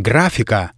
Графика